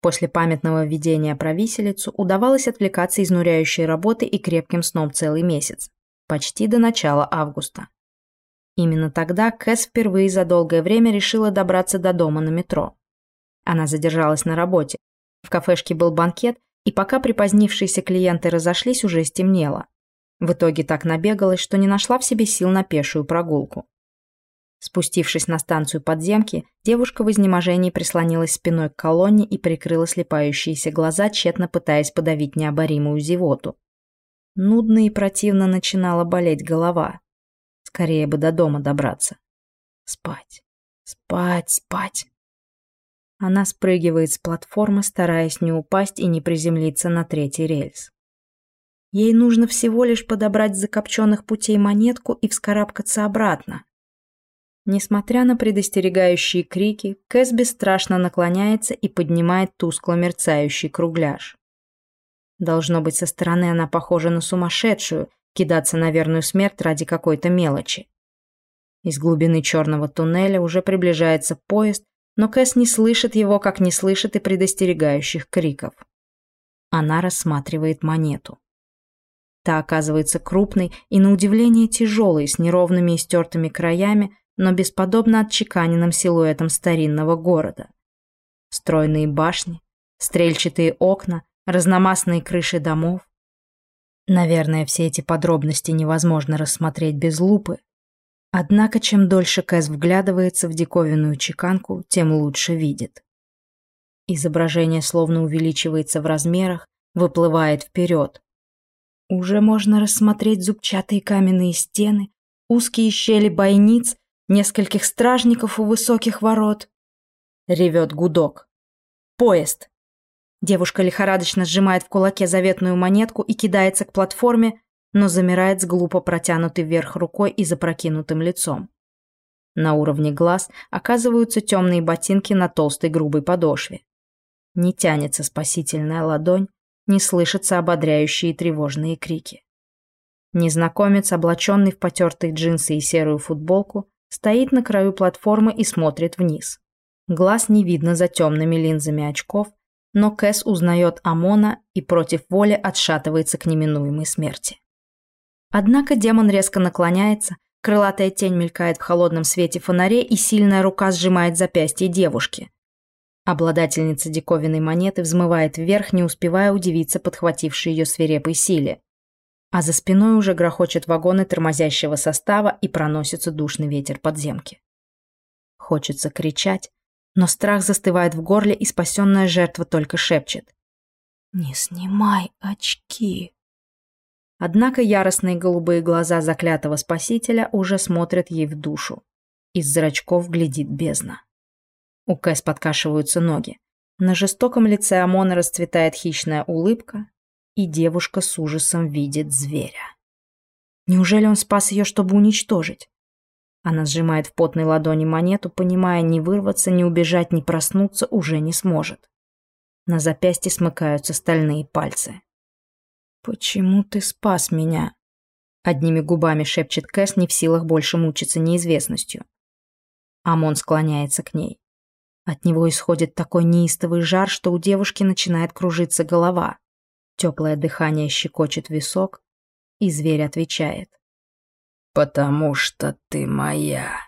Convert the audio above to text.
После памятного введения про виселицу удавалось отвлекаться изнуряющей работы и крепким сном целый месяц, почти до начала августа. Именно тогда Кэс впервые за долгое время решила добраться до дома на метро. Она задержалась на работе. В кафешке был банкет, и пока припозднившиеся клиенты разошлись, уже стемнело. В итоге так набегалась, что не нашла в себе сил на пешую прогулку. Спустившись на станцию подземки, девушка в изнеможении прислонилась спиной к колонне и прикрыла слепающиеся глаза, тщетно пытаясь подавить необоримую зевоту. Нудно и противно начинала болеть голова. Скорее бы до дома добраться. Спать, спать, спать. Она спрыгивает с платформы, стараясь не упасть и не приземлиться на третий рельс. Ей нужно всего лишь подобрать с закопченных путей монетку и вскарабкаться обратно. Несмотря на предостерегающие крики, Кэс бесстрашно наклоняется и поднимает тускло мерцающий кругляш. Должно быть, со стороны она похожа на сумасшедшую, кидаться на верную смерть ради какой-то мелочи. Из глубины черного туннеля уже приближается поезд, но Кэс не слышит его, как не слышит и предостерегающих криков. Она рассматривает монету. Та оказывается крупной и, на удивление, тяжелой, с неровными и стертыми краями, но бесподобно отчеканенным силуэтом старинного города. Стройные башни, стрельчатые окна, разномастные крыши домов. Наверное, все эти подробности невозможно рассмотреть без лупы. Однако, чем дольше Кэс вглядывается в диковинную чеканку, тем лучше видит. Изображение словно увеличивается в размерах, выплывает вперед. Уже можно рассмотреть зубчатые каменные стены, узкие щели бойниц нескольких стражников у высоких ворот. Ревет гудок. Поезд. Девушка лихорадочно сжимает в кулаке заветную монетку и кидается к платформе, но замирает с глупо протянутой вверх рукой и запрокинутым лицом. На уровне глаз оказываются темные ботинки на толстой грубой подошве. Не тянется спасительная ладонь, не слышатся ободряющие тревожные крики. Незнакомец, облаченный в потертые джинсы и серую футболку, Стоит на краю платформы и смотрит вниз. Глаз не видно за темными линзами очков, но Кэс узнает Амона и против воли отшатывается к неминуемой смерти. Однако демон резко наклоняется, крылатая тень мелькает в холодном свете фонарей и сильная рука сжимает запястье девушки. Обладательница диковинной монеты взмывает вверх, не успевая удивиться подхватившей ее свирепой силе а за спиной уже грохочет вагоны тормозящего состава и проносится душный ветер подземки. Хочется кричать, но страх застывает в горле, и спасенная жертва только шепчет. «Не снимай очки!» Однако яростные голубые глаза заклятого спасителя уже смотрят ей в душу. Из зрачков глядит бездна. У Кэс подкашиваются ноги. На жестоком лице Амона расцветает хищная улыбка, и девушка с ужасом видит зверя. Неужели он спас ее, чтобы уничтожить? Она сжимает в потной ладони монету, понимая, ни вырваться, ни убежать, ни проснуться уже не сможет. На запястье смыкаются стальные пальцы. «Почему ты спас меня?» Одними губами шепчет Кэс, не в силах больше мучиться неизвестностью. Амон склоняется к ней. От него исходит такой неистовый жар, что у девушки начинает кружиться голова. Теплое дыхание щекочет висок, и зверь отвечает. «Потому что ты моя».